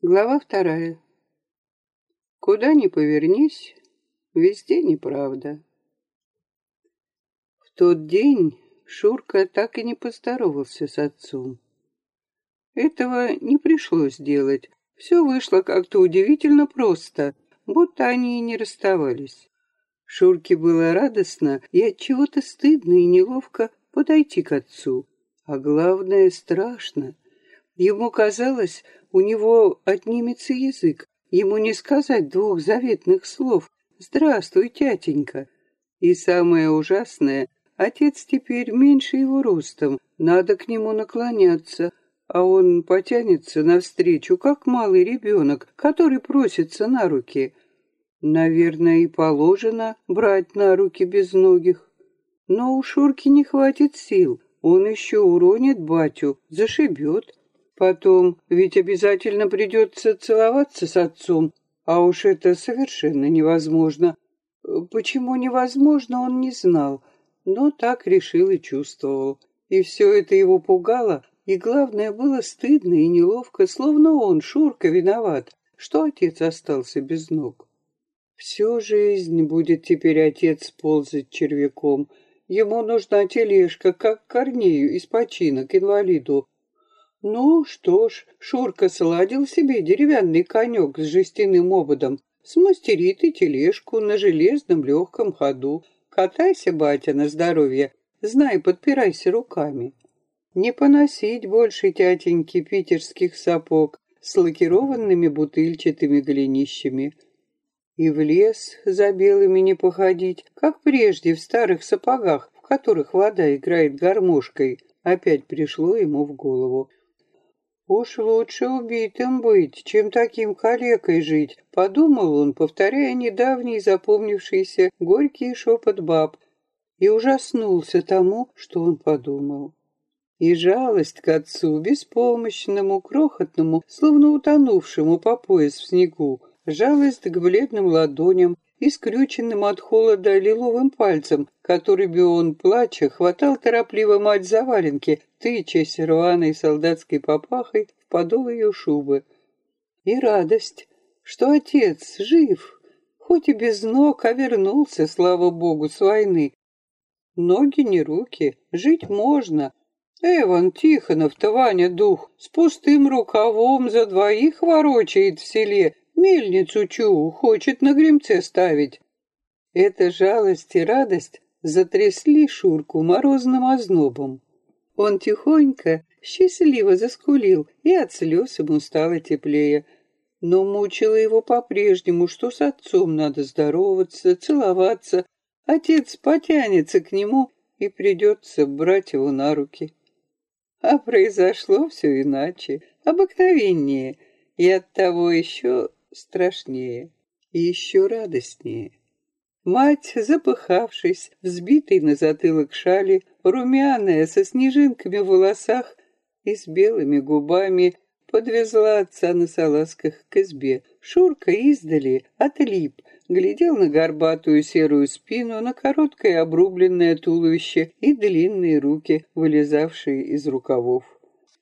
Глава вторая. Куда ни повернись, везде неправда. В тот день Шурка так и не поздоровался с отцом. Этого не пришлось делать. Все вышло как-то удивительно просто, будто они и не расставались. Шурке было радостно и от чего-то стыдно и неловко подойти к отцу. А главное, страшно. Ему казалось, у него отнимется язык. Ему не сказать двух заветных слов «Здравствуй, тятенька». И самое ужасное, отец теперь меньше его ростом, надо к нему наклоняться, а он потянется навстречу, как малый ребенок, который просится на руки — Наверное, и положено брать на руки безногих. Но у Шурки не хватит сил. Он еще уронит батю, зашибет. Потом ведь обязательно придется целоваться с отцом, а уж это совершенно невозможно. Почему невозможно, он не знал, но так решил и чувствовал. И все это его пугало, и главное, было стыдно и неловко, словно он, Шурка, виноват, что отец остался без ног. Всю жизнь будет теперь отец ползать червяком. Ему нужна тележка, как Корнею из починок инвалиду. Ну что ж, Шурка сладил себе деревянный конек с жестяным ободом. Смастерит и тележку на железном легком ходу. Катайся, батя, на здоровье. Знай, подпирайся руками. Не поносить больше тятеньки питерских сапог с лакированными бутыльчатыми голенищами и в лес за белыми не походить, как прежде в старых сапогах, в которых вода играет гармошкой, опять пришло ему в голову. «Уж лучше убитым быть, чем таким калекой жить», — подумал он, повторяя недавний запомнившийся горький шепот баб, и ужаснулся тому, что он подумал. И жалость к отцу, беспомощному, крохотному, словно утонувшему по пояс в снегу, жалость к бледным ладоням и скрюченным от холода лиловым пальцем, которыми он, плача, хватал торопливо мать за валенки, тычась рваной солдатской попахой в подол ее шубы. И радость, что отец жив, хоть и без ног, а вернулся, слава богу, с войны. Ноги не руки, жить можно. Эван Тихонов-то, Ваня дух, с пустым рукавом за двоих ворочает в селе, Мельницу чу хочет на гремце ставить. Эта жалость и радость затрясли Шурку морозным ознобом. Он тихонько, счастливо заскулил, и от слез ему стало теплее. Но мучило его по-прежнему, что с отцом надо здороваться, целоваться. Отец потянется к нему, и придется брать его на руки. А произошло все иначе, обыкновеннее, и оттого еще страшнее и еще радостнее. Мать, запыхавшись, взбитый на затылок шали, румяная, со снежинками в волосах и с белыми губами, подвезла отца на салазках к избе. Шурка издали отлип, глядел на горбатую серую спину, на короткое обрубленное туловище и длинные руки, вылезавшие из рукавов.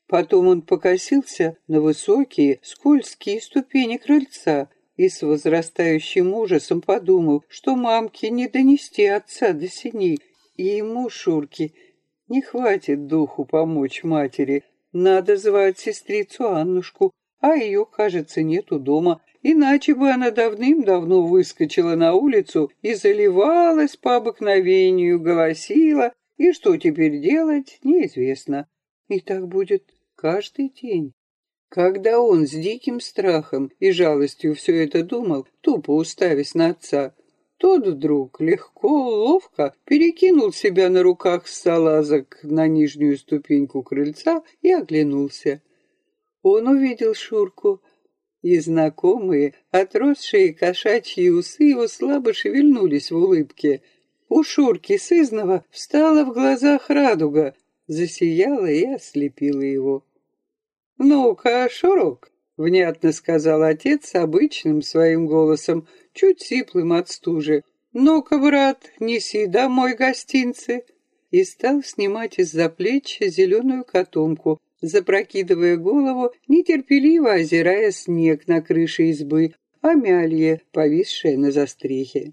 Потом он покосился на высокие, скользкие ступени крыльца и с возрастающим ужасом подумал, что мамке не донести отца до синей, и ему, Шурке, не хватит духу помочь матери. Надо звать сестрицу Аннушку, а ее, кажется, нету дома, иначе бы она давным-давно выскочила на улицу и заливалась по обыкновению, голосила, и что теперь делать, неизвестно. И так будет каждый день. Когда он с диким страхом и жалостью все это думал, тупо уставясь на отца, тот вдруг легко, ловко перекинул себя на руках с салазок на нижнюю ступеньку крыльца и оглянулся. Он увидел Шурку, и знакомые, отросшие кошачьи усы его слабо шевельнулись в улыбке. У Шурки сызнова встала в глазах радуга, засияла и ослепила его. «Ну-ка, Шурок!» — внятно сказал отец обычным своим голосом, чуть сиплым от стужи. «Ну-ка, брат, неси домой гостинцы!» И стал снимать из-за плеч зеленую котомку, запрокидывая голову, нетерпеливо озирая снег на крыше избы, а мялье, повисшее на застрехе.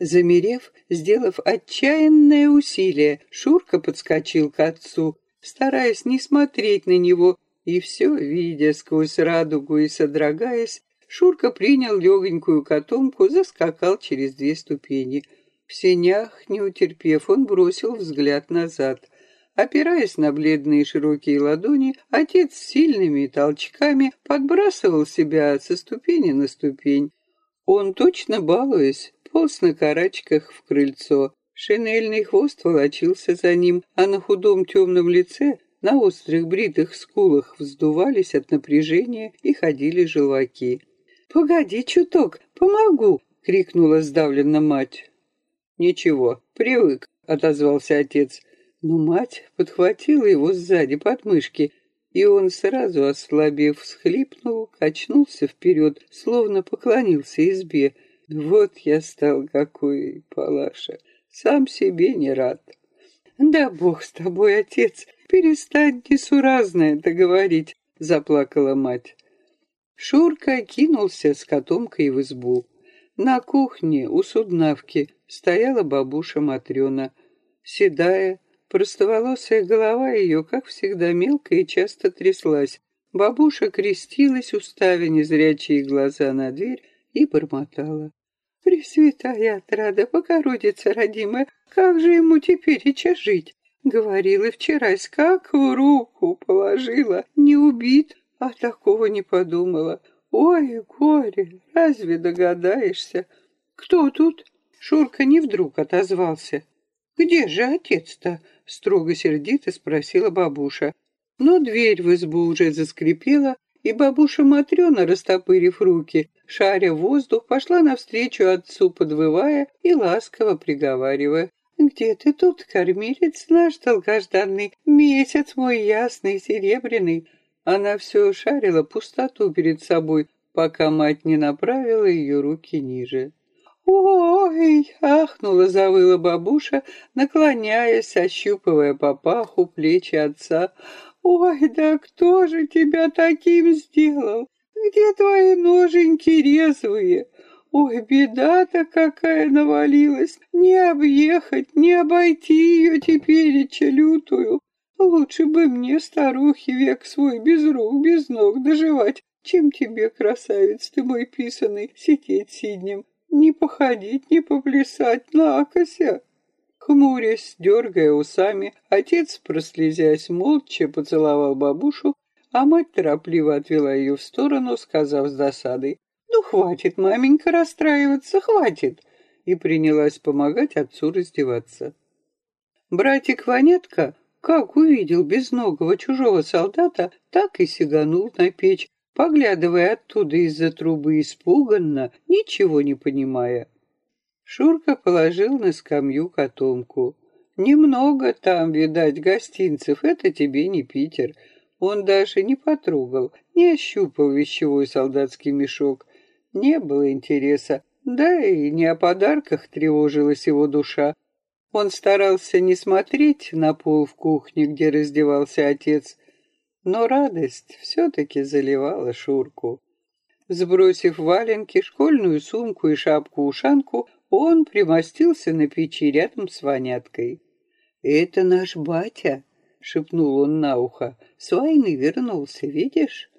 Замерев, сделав отчаянное усилие, Шурка подскочил к отцу, стараясь не смотреть на него, и все, видя сквозь радугу и содрогаясь, Шурка принял легонькую котомку, заскакал через две ступени. В сенях, не утерпев, он бросил взгляд назад. Опираясь на бледные широкие ладони, отец сильными толчками подбрасывал себя со ступени на ступень. Он, точно балуясь, полз на карачках в крыльцо. Шинельный хвост волочился за ним, а на худом темном лице, на острых бритых скулах вздувались от напряжения и ходили желваки. «Погоди чуток, помогу!» — крикнула сдавленно мать. «Ничего, привык», — отозвался отец. Но мать подхватила его сзади под мышки, и он, сразу ослабев, всхлипнул, качнулся вперед, словно поклонился избе. «Вот я стал какой, Палаша, сам себе не рад». «Да бог с тобой, отец, перестань несуразно это говорить», — заплакала мать. Шурка кинулся с котомкой в избу. На кухне у суднавки стояла бабуша Матрена, седая, Простоволосая голова ее, как всегда, мелко и часто тряслась. Бабуша крестилась, уставя незрячие глаза на дверь, и бормотала. «Пресвятая отрада, Богородица родимая, как же ему теперь и жить?» Говорила вчера, как в руку положила, не убит, а такого не подумала. Ой, горе, разве догадаешься? Кто тут? Шурка не вдруг отозвался. Где же отец-то? — строго-сердито спросила бабуша. Но дверь в избу уже заскрипела, и бабуша Матрена, растопырив руки, шаря воздух, пошла навстречу отцу, подвывая и ласково приговаривая. «Где ты тут, кормилец наш долгожданный, месяц мой ясный, серебряный?» Она все шарила пустоту перед собой, пока мать не направила ее руки ниже. «Ой!» — ахнула, завыла бабуша, наклоняясь, ощупывая папаху, плечи отца. «Ой, да кто же тебя таким сделал? Где твои ноженьки резвые? Ой, беда-то какая навалилась! Не объехать, не обойти ее теперь, лютую. Лучше бы мне, старухе, век свой без рук, без ног доживать, чем тебе, красавец ты мой писанный, сидеть сиднем. Не походить, не поплясать, накося. Хмурясь, дергая усами, отец, прослезясь, молча поцеловал бабушу, а мать торопливо отвела ее в сторону, сказав с досадой, «Ну, хватит, маменька, расстраиваться, хватит!» и принялась помогать отцу раздеваться. Братик Ванетка, как увидел безногого чужого солдата, так и сиганул на печь, поглядывая оттуда из-за трубы испуганно, ничего не понимая. Шурка положил на скамью котомку. «Немного там, видать, гостинцев, это тебе не Питер». Он даже не потрогал, не ощупал вещевой солдатский мешок. Не было интереса, да и не о подарках тревожилась его душа. Он старался не смотреть на пол в кухне, где раздевался отец, но радость все-таки заливала Шурку. Сбросив валенки, школьную сумку и шапку-ушанку, он примостился на печи рядом с Ваняткой. «Это наш батя», — шепнул он на ухо. «С войны вернулся, видишь?»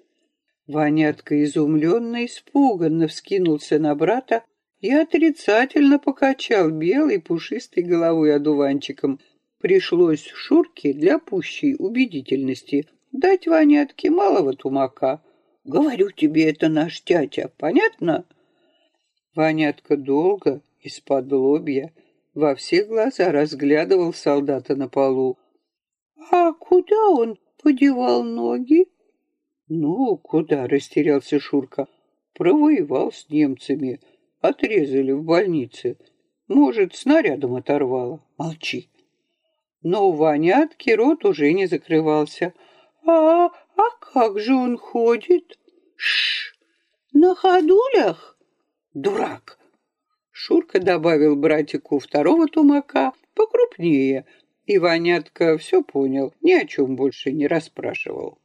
Ванятка изумленно, испуганно вскинулся на брата и отрицательно покачал белой пушистой головой одуванчиком. Пришлось Шурке для пущей убедительности Дать Ванятке малого тумака. Говорю тебе, это наш тятя, понятно? Ванятка долго, из-под лобья, во все глаза разглядывал солдата на полу. «А куда он подевал ноги?» «Ну, куда?» — растерялся Шурка. «Провоевал с немцами. Отрезали в больнице. Может, снарядом оторвало. Молчи». Но у Ванятки рот уже не закрывался — «А, а как же он ходит?» «Шш! На ходулях?» «Дурак!» Шурка добавил братику второго тумака, покрупнее, И Ванятка все понял, ни о чем больше не расспрашивал.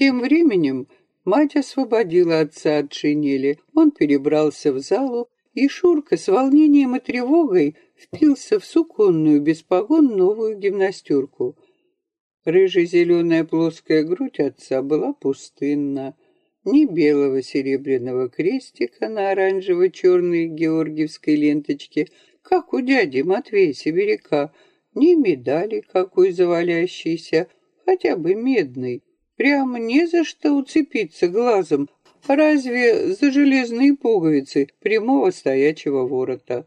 Тем временем мать освободила отца от шинели. Он перебрался в залу, и Шурка с волнением и тревогой впился в суконную без погон новую гимнастерку. Рыже-зеленая плоская грудь отца была пустынна. Ни белого серебряного крестика на оранжево-черной георгиевской ленточке, как у дяди Матвея Сибиряка, ни медали какой завалящейся, хотя бы медной. Прямо не за что уцепиться глазом, разве за железные пуговицы прямого стоячего ворота.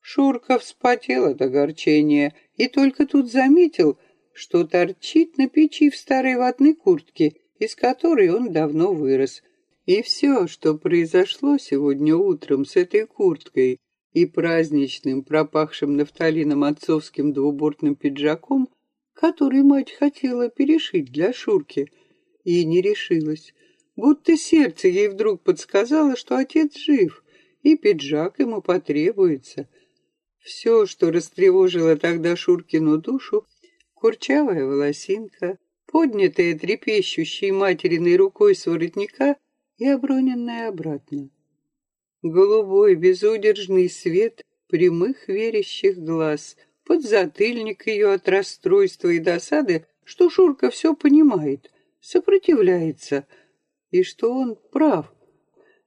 Шурка вспотел от огорчения и только тут заметил, что торчит на печи в старой ватной куртке, из которой он давно вырос. И все, что произошло сегодня утром с этой курткой и праздничным, пропахшим нафталином отцовским двубортным пиджаком, который мать хотела перешить для Шурки, и не решилась. Будто сердце ей вдруг подсказало, что отец жив, и пиджак ему потребуется. Все, что растревожило тогда Шуркину душу, курчавая волосинка, поднятая трепещущей материной рукой с воротника и оброненная обратно. Голубой безудержный свет прямых верящих глаз, подзатыльник ее от расстройства и досады, что Шурка все понимает, сопротивляется, и что он прав.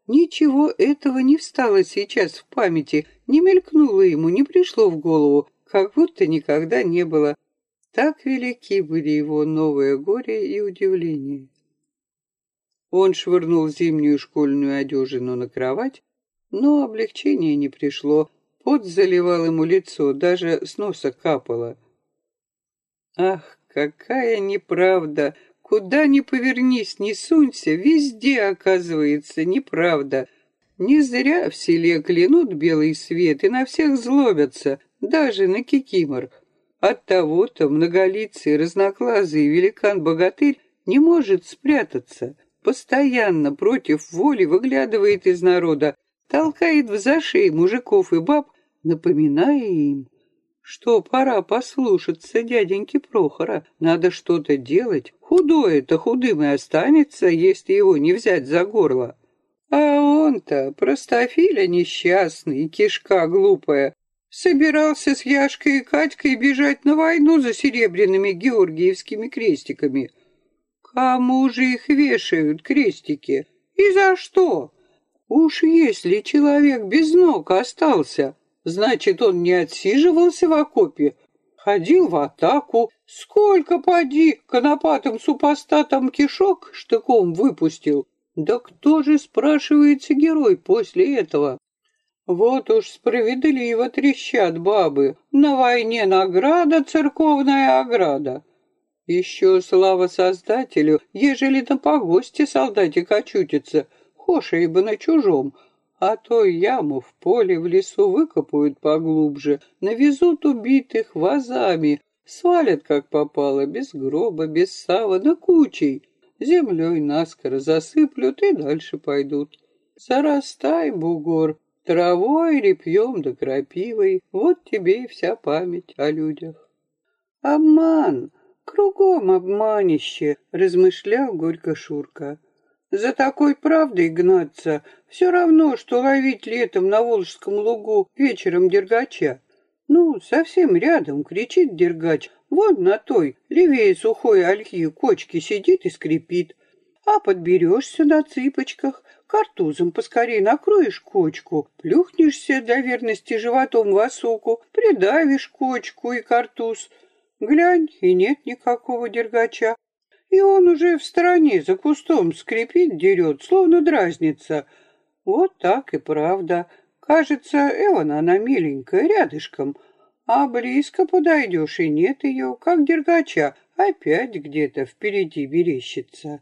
Ничего этого не встало сейчас в памяти, не мелькнуло ему, не пришло в голову, как будто никогда не было. Так велики были его новое горе и удивление. Он швырнул зимнюю школьную одежину на кровать, но облегчение не пришло. Пот заливал ему лицо, даже с носа капало. Ах, какая неправда! Куда ни повернись, ни сунься, везде оказывается неправда. Не зря в селе клянут белый свет и на всех злобятся, даже на кикимор. Оттого-то многолицый, разноглазый великан-богатырь не может спрятаться. Постоянно против воли выглядывает из народа, толкает в зашей мужиков и баб, напоминая им, что пора послушаться дяденьки Прохора, надо что-то делать, худое-то худым и останется, если его не взять за горло. А он-то, простофиля несчастный, кишка глупая, собирался с Яшкой и Катькой бежать на войну за серебряными георгиевскими крестиками. Кому же их вешают, крестики? И за что? Уж если человек без ног остался, значит, он не отсиживался в окопе, ходил в атаку. Сколько, поди, конопатым супостатом кишок штыком выпустил. Да кто же, спрашивается, герой после этого? Вот уж справедливо трещат бабы. На войне награда, церковная ограда. Еще слава Создателю, ежели на погосте солдатик очутится — Хоша бы на чужом, а то яму в поле, в лесу выкопают поглубже, навезут убитых вазами, свалят, как попало, без гроба, без сава, да кучей. Землей наскоро засыплют и дальше пойдут. Зарастай, бугор, травой, репьем да крапивой, вот тебе и вся память о людях. Обман, кругом обманище, размышлял горько Шурка. За такой правдой гнаться все равно, что ловить летом на Волжском лугу вечером дергача. Ну, совсем рядом кричит дергач, вон на той, левее сухой ольхи кочки сидит и скрипит. А подберешься на цыпочках, картузом поскорей накроешь кочку, плюхнешься до верности животом в осоку, придавишь кочку и картуз. Глянь, и нет никакого дергача. И он уже в стороне за кустом скрипит, дерет, словно дразнится. Вот так и правда. Кажется, Эван она миленькая, рядышком. А близко подойдешь, и нет ее, как дергача, опять где-то впереди берещится.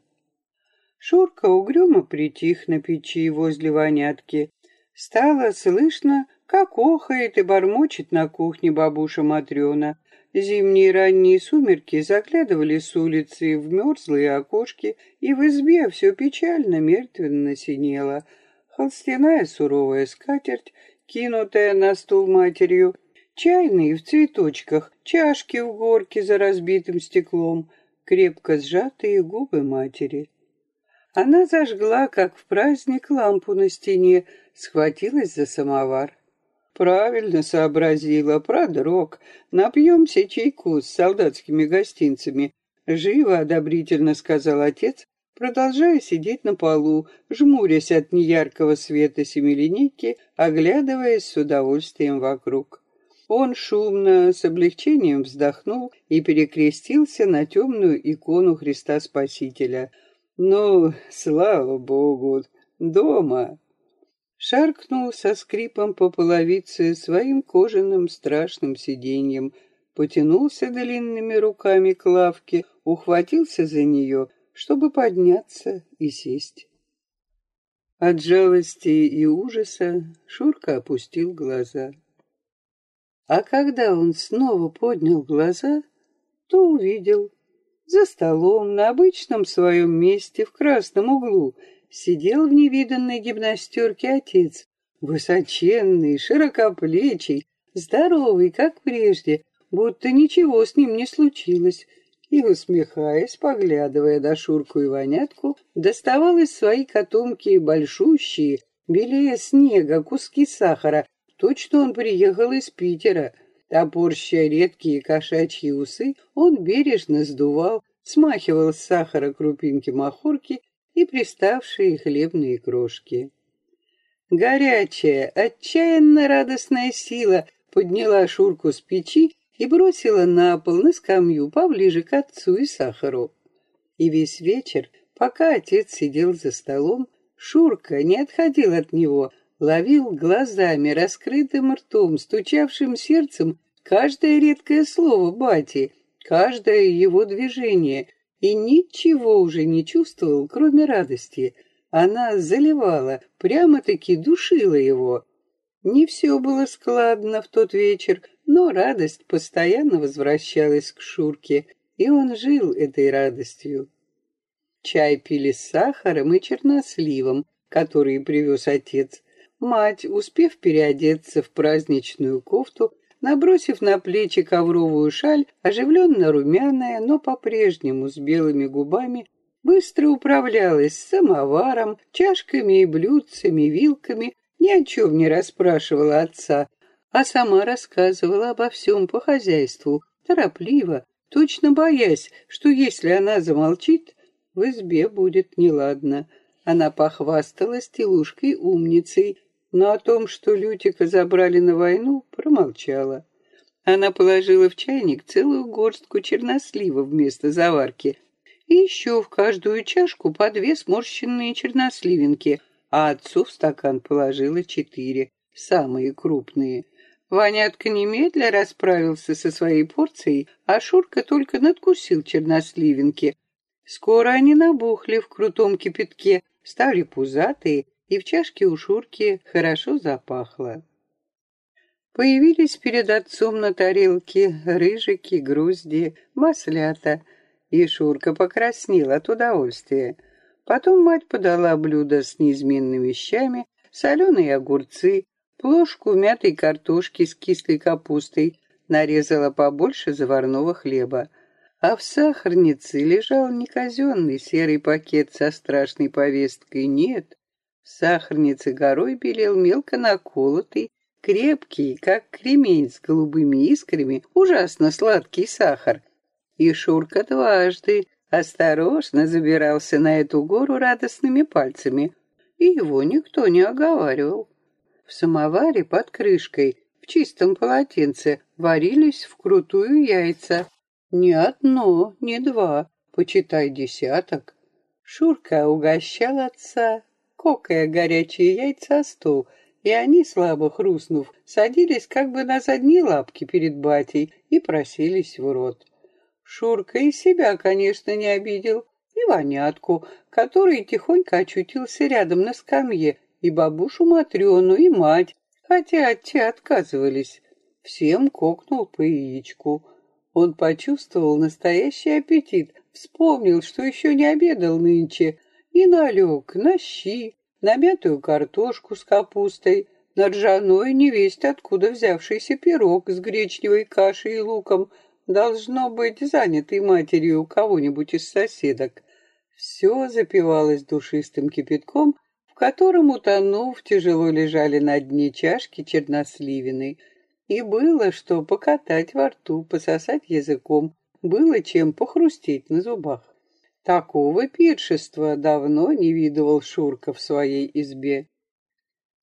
Шурка угрюмо притих на печи возле вонятки. Стало слышно, как охает и бормочет на кухне бабуша Матрена. Зимние ранние сумерки заглядывали с улицы в мерзлые окошки, и в избе все печально мертвенно синело. Холстяная суровая скатерть, кинутая на стул матерью, Чайные в цветочках, чашки в горке за разбитым стеклом, крепко сжатые губы матери. Она зажгла, как в праздник, лампу на стене, схватилась за самовар. Правильно сообразила, продрог. Напьемся чайку с солдатскими гостинцами. Живо одобрительно сказал отец, продолжая сидеть на полу, жмурясь от неяркого света семилинейки, оглядываясь с удовольствием вокруг. Он шумно, с облегчением вздохнул и перекрестился на темную икону Христа Спасителя. «Ну, слава Богу, дома!» Шаркнул со скрипом по половице своим кожаным страшным сиденьем, потянулся длинными руками к лавке, ухватился за нее — чтобы подняться и сесть. От жалости и ужаса Шурка опустил глаза. А когда он снова поднял глаза, то увидел. За столом, на обычном своем месте, в красном углу, сидел в невиданной гимнастерке отец, высоченный, широкоплечий, здоровый, как прежде, будто ничего с ним не случилось, и, усмехаясь, поглядывая на Шурку и Вонятку, доставал из своей котомки большущие, белее снега, куски сахара. Точно он приехал из Питера. Топорщая редкие кошачьи усы, он бережно сдувал, смахивал с сахара крупинки махорки и приставшие хлебные крошки. Горячая, отчаянно радостная сила подняла Шурку с печи и бросила на пол на скамью поближе к отцу и сахару. И весь вечер, пока отец сидел за столом, Шурка не отходил от него, ловил глазами, раскрытым ртом, стучавшим сердцем каждое редкое слово бати, каждое его движение, и ничего уже не чувствовал, кроме радости. Она заливала, прямо-таки душила его. Не все было складно в тот вечер, но радость постоянно возвращалась к Шурке, и он жил этой радостью. Чай пили с сахаром и черносливом, который привез отец. Мать, успев переодеться в праздничную кофту, набросив на плечи ковровую шаль, оживленно румяная, но по-прежнему с белыми губами, быстро управлялась самоваром, чашками и блюдцами, вилками, ни о чем не расспрашивала отца, а сама рассказывала обо всем по хозяйству, торопливо, точно боясь, что если она замолчит, в избе будет неладно. Она похвасталась телушкой умницей, но о том, что Лютика забрали на войну, промолчала. Она положила в чайник целую горстку чернослива вместо заварки и еще в каждую чашку по две сморщенные черносливинки, а отцу в стакан положила четыре, самые крупные. Ванятка немедля расправился со своей порцией, а Шурка только надкусил черносливинки. Скоро они набухли в крутом кипятке, стали пузатые, и в чашке у Шурки хорошо запахло. Появились перед отцом на тарелке рыжики, грузди, маслята, и Шурка покраснел от удовольствия. Потом мать подала блюдо с неизменными щами, соленые огурцы, Ложку мятой картошки с кислой капустой нарезала побольше заварного хлеба. А в сахарнице лежал не казенный серый пакет со страшной повесткой, нет. В сахарнице горой белел мелко наколотый, крепкий, как кремень с голубыми искрами, ужасно сладкий сахар. И Шурка дважды осторожно забирался на эту гору радостными пальцами, и его никто не оговаривал. В самоваре под крышкой, в чистом полотенце, варились вкрутую яйца. Не одно, не два, почитай десяток. Шурка угощал отца, кокая горячие яйца о стол, и они, слабо хрустнув, садились как бы на задние лапки перед батей и просились в рот. Шурка и себя, конечно, не обидел, и Ванятку, который тихонько очутился рядом на скамье и бабушу Матрёну, и мать, хотя те отказывались. Всем кокнул по яичку. Он почувствовал настоящий аппетит, вспомнил, что еще не обедал нынче, и налег на щи, на мятую картошку с капустой, на ржаной невесть откуда взявшийся пирог с гречневой кашей и луком, должно быть занятый матерью кого-нибудь из соседок. Все запивалось душистым кипятком, в котором, утонув, тяжело лежали на дне чашки черносливины. И было что покатать во рту, пососать языком, было чем похрустеть на зубах. Такого пиршества давно не видывал Шурка в своей избе.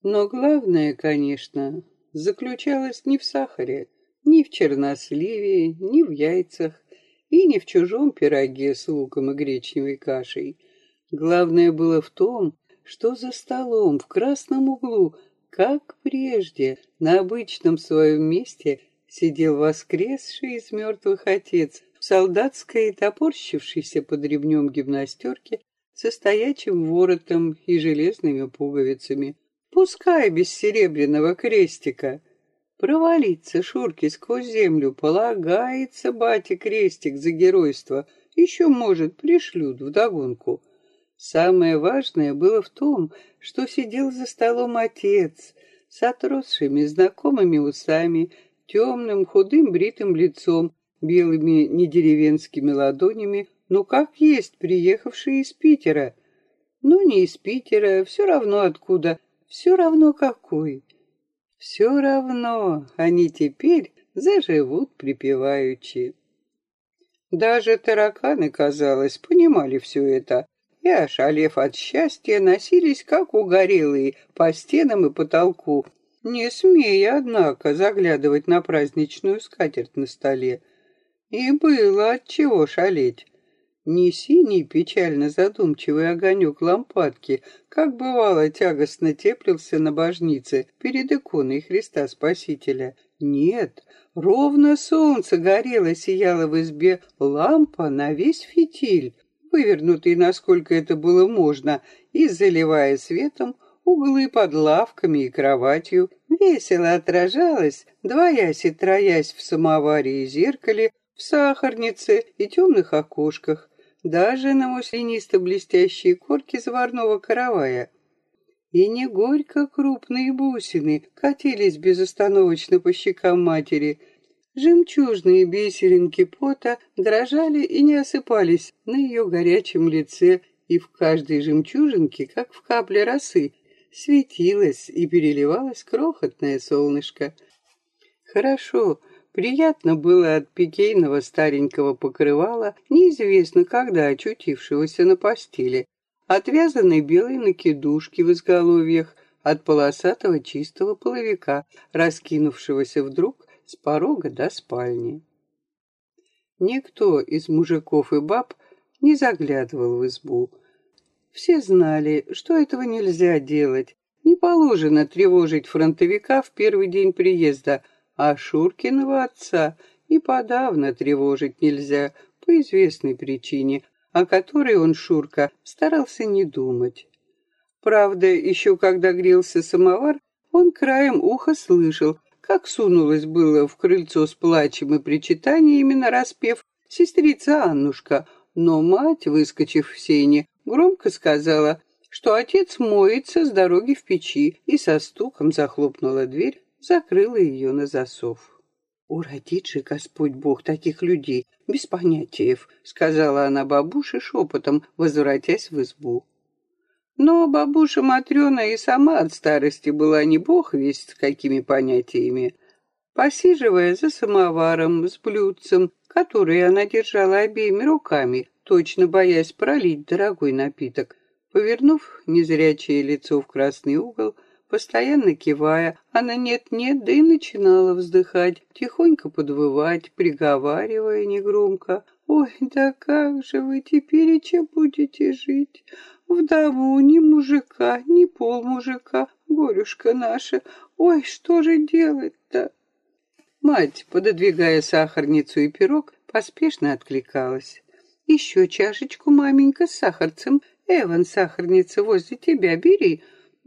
Но главное, конечно, заключалось не в сахаре, ни в черносливе, ни в яйцах и не в чужом пироге с луком и гречневой кашей. Главное было в том, что за столом в красном углу, как прежде, на обычном своем месте сидел воскресший из мертвых отец в солдатской, топорщившейся под ремнем гимнастерке, со стоячим воротом и железными пуговицами. Пускай без серебряного крестика. Провалиться Шурке сквозь землю полагается, батя, крестик за геройство. Еще, может, пришлют вдогонку. Самое важное было в том, что сидел за столом отец с отросшими знакомыми усами, темным, худым, бритым лицом, белыми недеревенскими ладонями, ну как есть, приехавший из Питера. Ну, не из Питера, все равно откуда, все равно какой. Все равно они теперь заживут припеваючи. Даже тараканы, казалось, понимали все это, и, ошалев от счастья, носились, как угорелые, по стенам и потолку, не смея, однако, заглядывать на праздничную скатерть на столе. И было от чего шалеть. Не синий печально задумчивый огонек лампадки, как бывало тягостно теплился на божнице перед иконой Христа Спасителя. Нет, ровно солнце горело, сияло в избе лампа на весь фитиль, вывернутый, насколько это было можно, и, заливая светом, углы под лавками и кроватью, весело отражалась, двоясь и троясь в самоваре и зеркале, в сахарнице и темных окошках, даже на муслинисто-блестящей корке заварного каравая. И не горько крупные бусины катились безостановочно по щекам матери. Жемчужные бисеринки пота дрожали и не осыпались на ее горячем лице, и в каждой жемчужинке, как в капле росы, светилось и переливалось крохотное солнышко. Хорошо, Приятно было от пикейного старенького покрывала, неизвестно когда очутившегося на постели, от вязаной белой накидушки в изголовьях, от полосатого чистого половика, раскинувшегося вдруг с порога до спальни. Никто из мужиков и баб не заглядывал в избу. Все знали, что этого нельзя делать. Не положено тревожить фронтовика в первый день приезда – а Шуркиного отца и подавно тревожить нельзя по известной причине, о которой он, Шурка, старался не думать. Правда, еще когда грелся самовар, он краем уха слышал, как сунулась было в крыльцо с плачем и причитаниями на распев сестрица Аннушка, но мать, выскочив в сене, громко сказала, что отец моется с дороги в печи и со стуком захлопнула дверь, закрыла ее на засов. «Уродит же Господь Бог таких людей, без понятиев», — сказала она бабуше шепотом, возвратясь в избу. Но бабуша Матрена и сама от старости была не бог весть с какими понятиями. Посиживая за самоваром с блюдцем, которое она держала обеими руками, точно боясь пролить дорогой напиток, повернув незрячее лицо в красный угол, постоянно кивая, она нет-нет, да и начинала вздыхать, тихонько подвывать, приговаривая негромко. «Ой, да как же вы теперь и чем будете жить? В дому ни мужика, ни пол мужика, горюшка наша. Ой, что же делать-то?» Мать, пододвигая сахарницу и пирог, поспешно откликалась. «Еще чашечку, маменька, с сахарцем. Эван, сахарница возле тебя бери,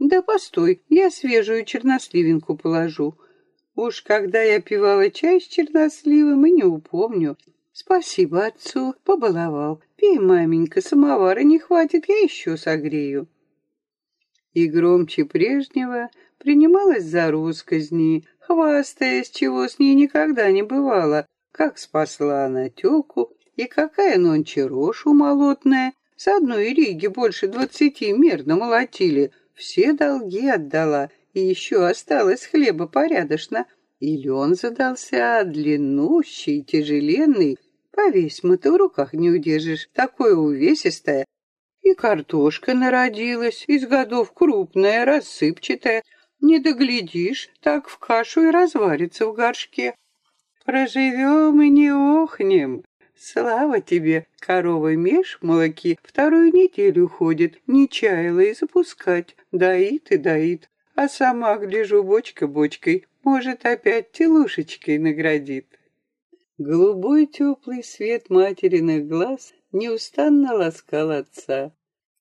да постой, я свежую черносливинку положу. Уж когда я пивала чай с черносливом и не упомню. Спасибо отцу, побаловал. Пей, маменька, самовара не хватит, я еще согрею. И громче прежнего, принималась за росказни, хвастаясь, чего с ней никогда не бывало, как спасла она тёлку и какая нонче рожь умолотная, с одной риги больше двадцати мерно молотили, все долги отдала, и еще осталось хлеба порядочно. И лен задался длиннущий, тяжеленный, повесь-то в руках не удержишь, такое увесистое. И картошка народилась, из годов крупная, рассыпчатая, не доглядишь, так в кашу и разварится в горшке. Проживем и не охнем. Слава тебе, корова меж молоки вторую неделю ходит, не чаяла и запускать, доит и доит. А сама, гляжу, бочка бочкой, может, опять телушечкой наградит. Голубой теплый свет материных глаз неустанно ласкал отца.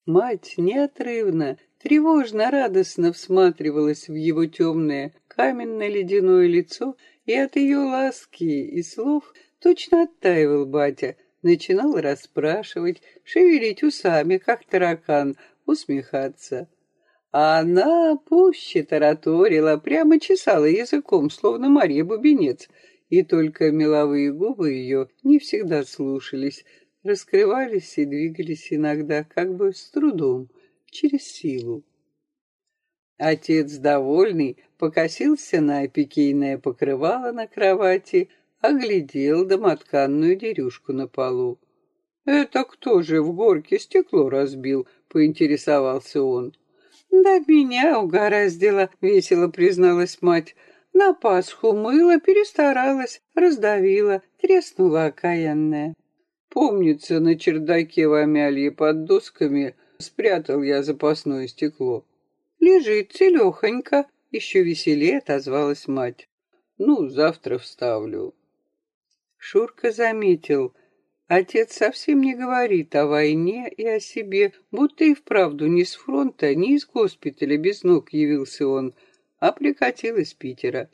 Мать неотрывно, тревожно, радостно всматривалась в его темное, каменно-ледяное лицо, и от ее ласки и слов точно оттаивал батя, начинал расспрашивать, шевелить усами, как таракан, усмехаться. А она пуще тараторила, прямо чесала языком, словно Марья Бубенец, и только меловые губы ее не всегда слушались, раскрывались и двигались иногда как бы с трудом, через силу. Отец, довольный, покосился на опекейное покрывало на кровати, оглядел домотканную дерюшку на полу. «Это кто же в горке стекло разбил?» — поинтересовался он. «Да меня угораздило», — весело призналась мать. «На Пасху мыло, перестаралась, раздавила, треснула окаянная». Помнится, на чердаке в Амялье под досками спрятал я запасное стекло. «Лежит целехонько», — еще веселее отозвалась мать. «Ну, завтра вставлю». Шурка заметил, отец совсем не говорит о войне и о себе, будто и вправду ни с фронта, ни из госпиталя без ног явился он, а прикатил из Питера.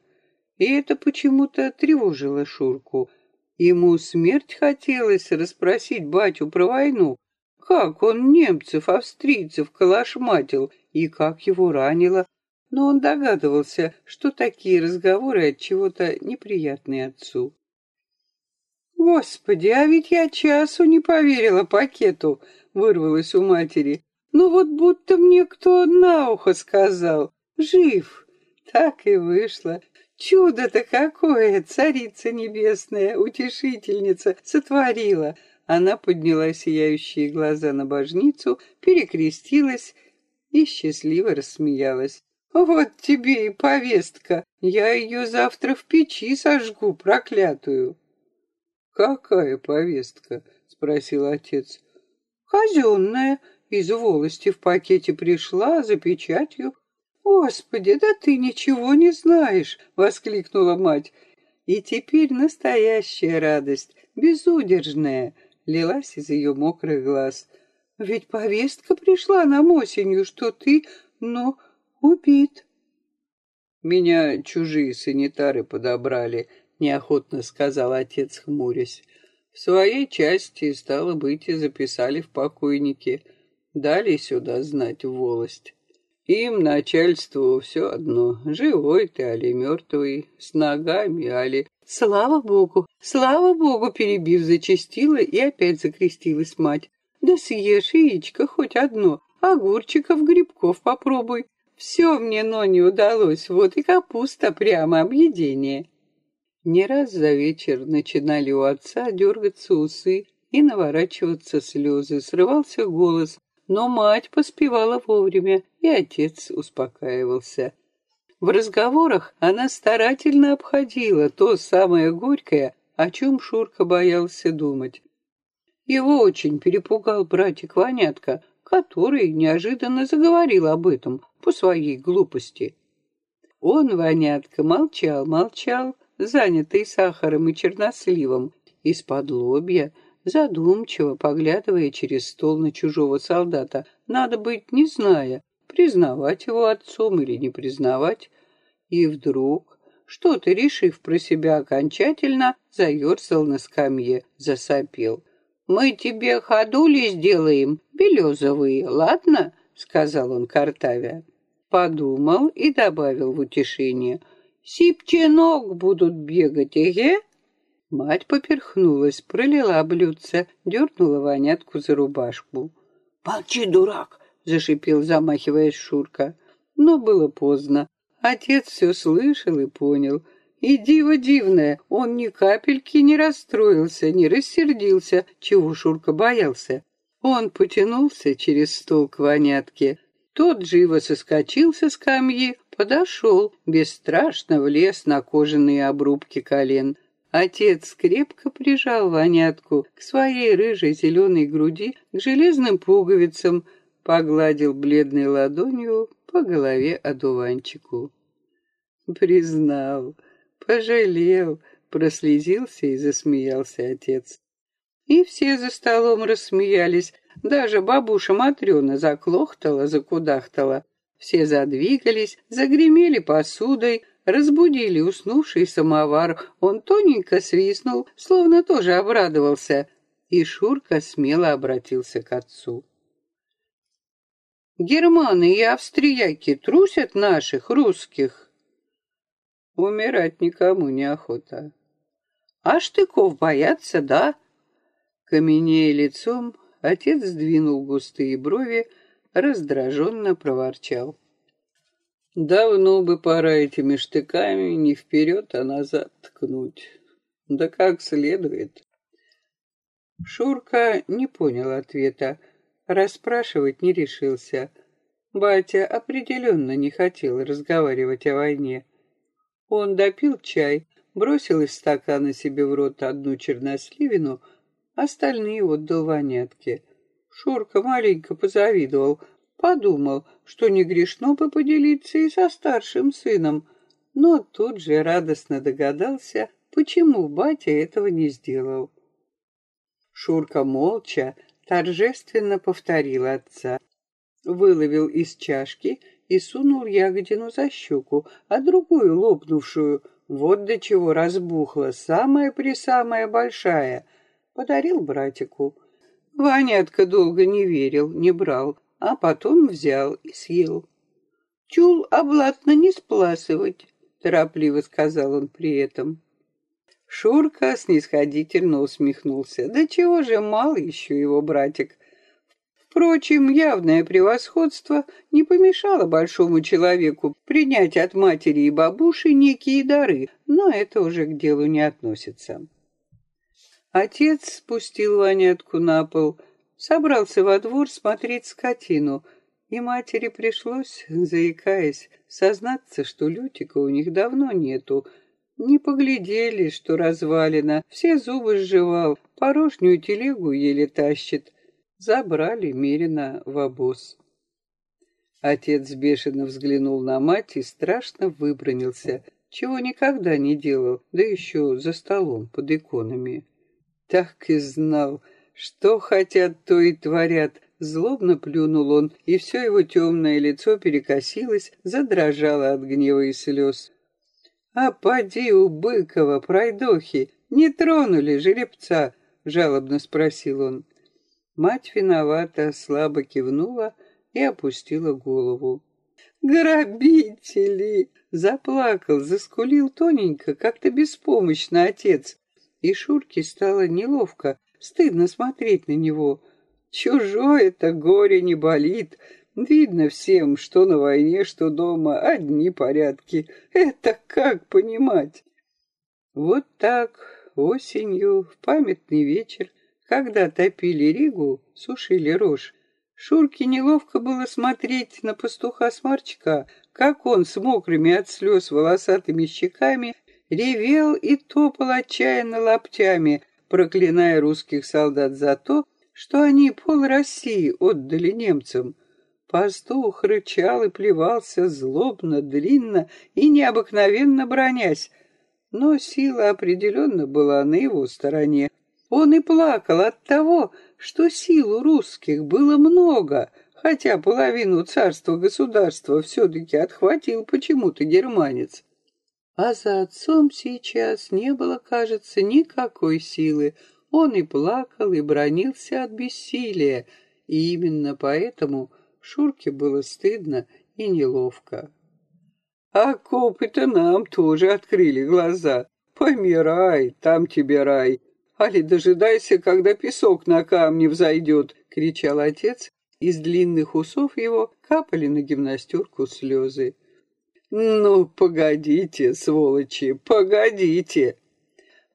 И это почему-то тревожило Шурку. Ему смерть хотелось расспросить батю про войну, как он немцев, австрийцев калашматил и как его ранило, но он догадывался, что такие разговоры от чего-то неприятные отцу. «Господи, а ведь я часу не поверила пакету», — вырвалось у матери. «Ну вот будто мне кто на ухо сказал. Жив». Так и вышло. Чудо-то какое, царица небесная, утешительница, сотворила. Она подняла сияющие глаза на божницу, перекрестилась и счастливо рассмеялась. «Вот тебе и повестка. Я ее завтра в печи сожгу, проклятую». «Какая повестка?» — спросил отец. «Казенная. Из волости в пакете пришла, за печатью». «Господи, да ты ничего не знаешь!» — воскликнула мать. И теперь настоящая радость, безудержная, лилась из ее мокрых глаз. «Ведь повестка пришла нам осенью, что ты, ну, убит». «Меня чужие санитары подобрали», — неохотно сказал отец, хмурясь. «В своей части, стало быть, и записали в покойнике. Дали сюда знать в волость. Им начальству все одно, живой ты, али мертвый, с ногами, али...» «Слава Богу! Слава Богу!» перебив, зачастила и опять закрестилась мать. «Да съешь, яичко, хоть одно, огурчиков, грибков попробуй. Все мне, но не удалось, вот и капуста прямо объедение». Не раз за вечер начинали у отца дергаться усы и наворачиваться слезы, срывался голос, но мать поспевала вовремя, и отец успокаивался. В разговорах она старательно обходила то самое горькое, о чем Шурка боялся думать. Его очень перепугал братик Ванятка, который неожиданно заговорил об этом по своей глупости. Он, Ванятка, молчал, молчал, занятый сахаром и черносливом, из-под лобья, задумчиво поглядывая через стол на чужого солдата, надо быть, не зная, признавать его отцом или не признавать. И вдруг, что-то решив про себя окончательно, заерзал на скамье, засопел. «Мы тебе ходули сделаем, березовые, ладно?» — сказал он Картавя. подумал и добавил в утешение. «Сипче ног будут бегать, эге?» Мать поперхнулась, пролила блюдце, дернула Ванятку за рубашку. «Молчи, дурак!» — зашипел, замахиваясь Шурка. Но было поздно. Отец все слышал и понял. И диво дивное, он ни капельки не расстроился, не рассердился, чего Шурка боялся. Он потянулся через стол к Ванятке. Тот живо соскочил со скамьи, подошел, бесстрашно влез на кожаные обрубки колен. Отец крепко прижал Ванятку к своей рыжей зеленой груди, к железным пуговицам, погладил бледной ладонью по голове одуванчику. Признал, пожалел, прослезился и засмеялся отец. И все за столом рассмеялись, даже бабуша Матрена заклохтала, закудахтала. Все задвигались, загремели посудой, разбудили уснувший самовар. Он тоненько свистнул, словно тоже обрадовался. И Шурка смело обратился к отцу. Германы и австрияки трусят наших, русских. Умирать никому не охота. А штыков боятся, да? Каменея лицом, отец сдвинул густые брови, раздраженно проворчал. Давно бы пора этими штыками не вперед, а назад ткнуть. Да как следует. Шурка не понял ответа, Расспрашивать не решился. Батя определенно не хотел разговаривать о войне. Он допил чай, бросил из стакана себе в рот одну черносливину, остальные отдал вонятке. Шурка маленько позавидовал, подумал, что не грешно бы поделиться и со старшим сыном, но тут же радостно догадался, почему батя этого не сделал. Шурка молча, торжественно повторил отца. Выловил из чашки и сунул ягодину за щеку, а другую лопнувшую, вот до чего разбухла, самая-пресамая большая, подарил братику. Ванятка долго не верил, не брал, а потом взял и съел. «Чул облатно не спласывать», — торопливо сказал он при этом. Шурка снисходительно усмехнулся. Да чего же мал еще его братик. Впрочем, явное превосходство не помешало большому человеку принять от матери и бабуши некие дары, но это уже к делу не относится. Отец спустил Ванятку на пол, собрался во двор смотреть скотину, и матери пришлось, заикаясь, сознаться, что Лютика у них давно нету, не поглядели, что развалина, все зубы сживал, порожнюю телегу еле тащит. Забрали Мерина в обоз. Отец бешено взглянул на мать и страшно выбронился, чего никогда не делал, да еще за столом под иконами. Так и знал, что хотят, то и творят. Злобно плюнул он, и все его темное лицо перекосилось, задрожало от гнева и слез. «А поди у Быкова, пройдохи, не тронули жеребца?» — жалобно спросил он. Мать виновата, слабо кивнула и опустила голову. «Грабители!» — заплакал, заскулил тоненько, как-то беспомощно отец. И Шурке стало неловко, стыдно смотреть на него. Чужое-то горе не болит, Видно всем, что на войне, что дома, одни порядки. Это как понимать? Вот так осенью, в памятный вечер, когда топили Ригу, сушили рожь, Шурке неловко было смотреть на пастуха Сморчка, как он с мокрыми от слез волосатыми щеками ревел и топал отчаянно лаптями, проклиная русских солдат за то, что они пол России отдали немцам — Пастух рычал и плевался злобно, длинно и необыкновенно бронясь, но сила определенно была на его стороне. Он и плакал от того, что сил у русских было много, хотя половину царства-государства все-таки отхватил почему-то германец. А за отцом сейчас не было, кажется, никакой силы. Он и плакал, и бронился от бессилия, и именно поэтому Шурке было стыдно и неловко. А копы-то нам тоже открыли глаза. Помирай, там тебе рай. Али, дожидайся, когда песок на камне взойдет, кричал отец. Из длинных усов его капали на гимнастерку слезы. «Ну, погодите, сволочи, погодите!»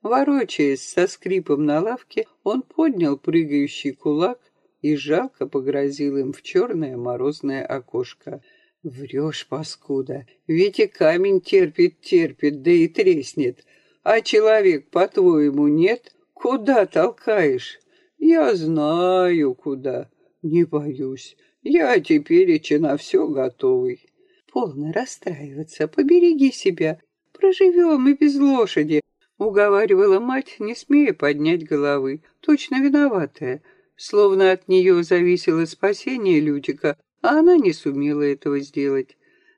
Ворочаясь со скрипом на лавке, он поднял прыгающий кулак и жалко погрозил им в черное морозное окошко. «Врешь, паскуда, ведь и камень терпит-терпит, да и треснет. А человек, по-твоему, нет? Куда толкаешь?» «Я знаю, куда. Не боюсь. Я теперь и на все готовый». «Полно расстраиваться, побереги себя. Проживем и без лошади, уговаривала мать, не смея поднять головы, точно виноватая, словно от нее зависело спасение Лютика, а она не сумела этого сделать.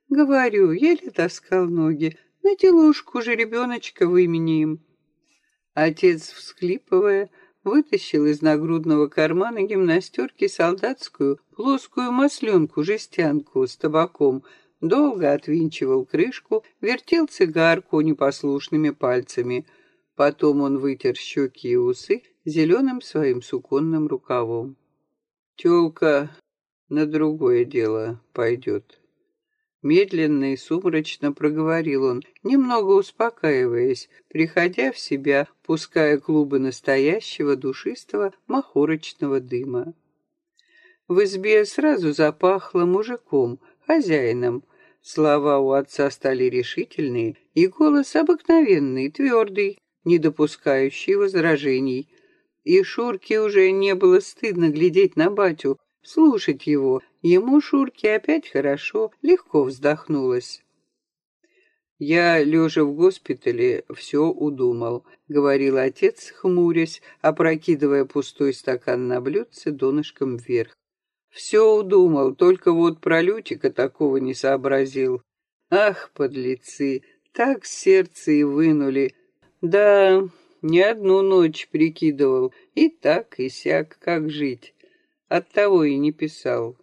Говорю, еле таскал ноги, на тележку же ребеночка выменим. Отец, всхлипывая, вытащил из нагрудного кармана гимнастерки солдатскую плоскую масленку-жестянку с табаком, долго отвинчивал крышку, вертел цигарку непослушными пальцами. Потом он вытер щеки и усы зеленым своим суконным рукавом. Тёлка на другое дело пойдет. Медленно и сумрачно проговорил он, немного успокаиваясь, приходя в себя, пуская клубы настоящего душистого махорочного дыма. В избе сразу запахло мужиком, хозяином, Слова у отца стали решительные, и голос обыкновенный, твердый, не допускающий возражений. И Шурке уже не было стыдно глядеть на батю, слушать его. Ему, Шурке, опять хорошо, легко вздохнулось. «Я, лежа в госпитале, все удумал», — говорил отец, хмурясь, опрокидывая пустой стакан на блюдце донышком вверх. Все удумал, только вот про Лютика такого не сообразил. Ах, подлецы, так сердце и вынули. Да, не одну ночь прикидывал, и так, и сяк, как жить. Оттого и не писал.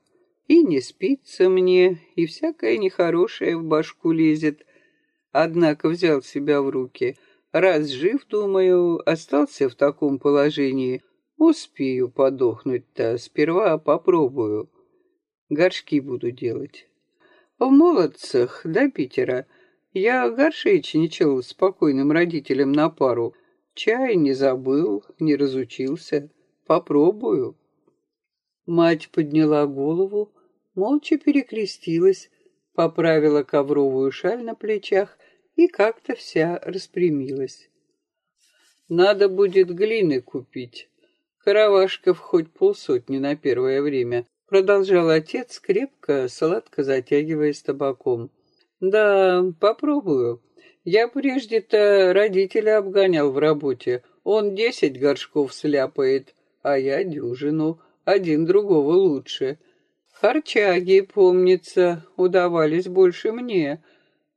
И не спится мне, и всякое нехорошее в башку лезет. Однако взял себя в руки. Раз жив, думаю, остался в таком положении — Успею подохнуть-то, сперва попробую. Горшки буду делать. В молодцах до Питера я горшечничал спокойным родителям на пару. Чай не забыл, не разучился. Попробую. Мать подняла голову, молча перекрестилась, поправила ковровую шаль на плечах и как-то вся распрямилась. Надо будет глины купить. Каравашков хоть полсотни на первое время, продолжал отец, крепко, сладко затягиваясь табаком. Да, попробую. Я прежде-то родителя обгонял в работе. Он десять горшков сляпает, а я дюжину, один другого лучше. Харчаги, помнится, удавались больше мне.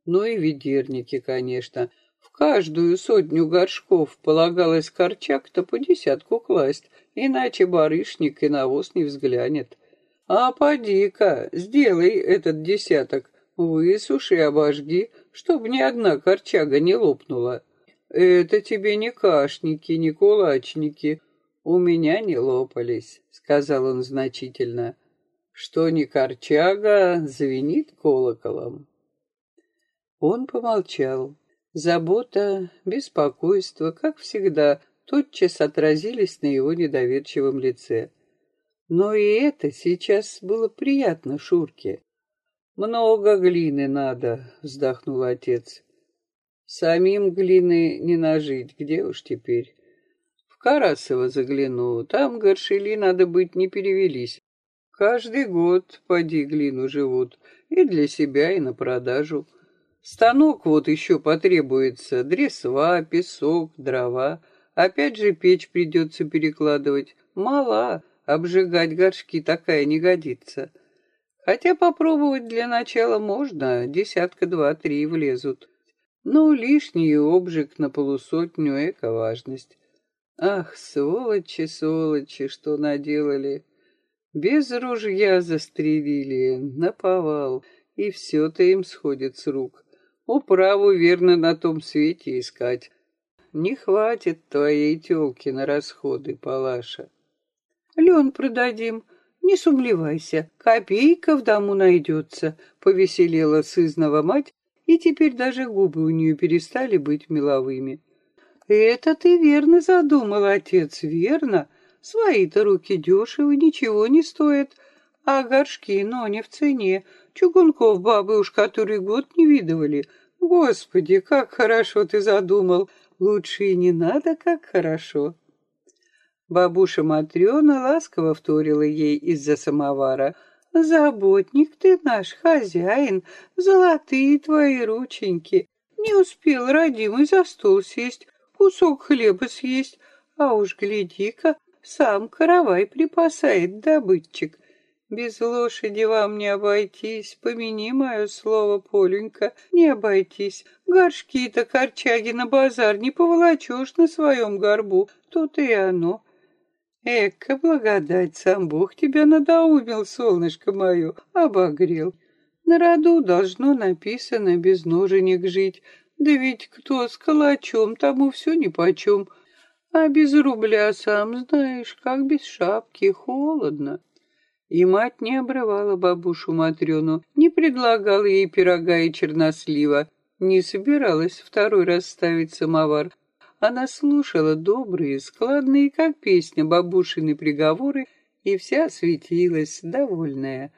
Ну и ведерники, конечно каждую сотню горшков полагалось корчак-то по десятку класть, иначе барышник и навоз не взглянет. А поди-ка, сделай этот десяток, высуши и обожги, чтоб ни одна корчага не лопнула. Это тебе не кашники, не кулачники, у меня не лопались, сказал он значительно. Что не корчага, звенит колоколом. Он помолчал. Забота, беспокойство, как всегда, тотчас отразились на его недоверчивом лице. Но и это сейчас было приятно Шурке. «Много глины надо», — вздохнул отец. «Самим глины не нажить, где уж теперь?» «В Карасово загляну, там горшили, надо быть, не перевелись. Каждый год поди глину живут, и для себя, и на продажу». Станок вот еще потребуется, дресва, песок, дрова. Опять же печь придется перекладывать. Мала, обжигать горшки такая не годится. Хотя попробовать для начала можно, десятка два-три влезут. Ну, лишний обжиг на полусотню — эко-важность. Ах, сволочи, сволочи, что наделали. Без ружья застрелили, наповал. и все-то им сходит с рук. Управу верно на том свете искать. Не хватит твоей тёлки на расходы, Палаша. Лен продадим, не сумлевайся, копейка в дому найдется, повеселела сызнова мать, и теперь даже губы у нее перестали быть меловыми. Это ты верно задумал, отец, верно. Свои-то руки дешево, ничего не стоят, а горшки, но не в цене. Чугунков бабы уж который год не видывали. Господи, как хорошо ты задумал. Лучше и не надо, как хорошо. Бабуша Матрена ласково вторила ей из-за самовара. «Заботник ты наш, хозяин, золотые твои рученьки. Не успел родимый за стол сесть, кусок хлеба съесть, а уж гляди-ка, сам каравай припасает добытчик. Без лошади вам не обойтись, помяни мое слово, Поленька, не обойтись. Горшки-то корчаги на базар не поволочешь на своем горбу, тут и оно. Эка, благодать, сам Бог тебя надоумил, солнышко мое, обогрел. На роду должно написано без ноженек жить, да ведь кто с калачом, тому все нипочем. А без рубля, сам знаешь, как без шапки, холодно. И мать не обрывала бабушу Матрёну, не предлагала ей пирога и чернослива, не собиралась второй раз ставить самовар. Она слушала добрые, складные, как песня, бабушины приговоры, и вся светилась, довольная.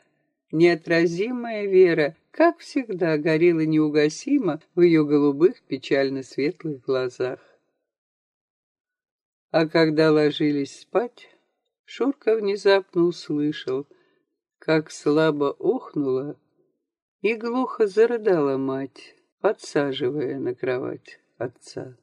Неотразимая вера, как всегда, горела неугасимо в ее голубых, печально-светлых глазах. А когда ложились спать, Шурка внезапно услышал, как слабо охнула и глухо зарыдала мать, подсаживая на кровать отца.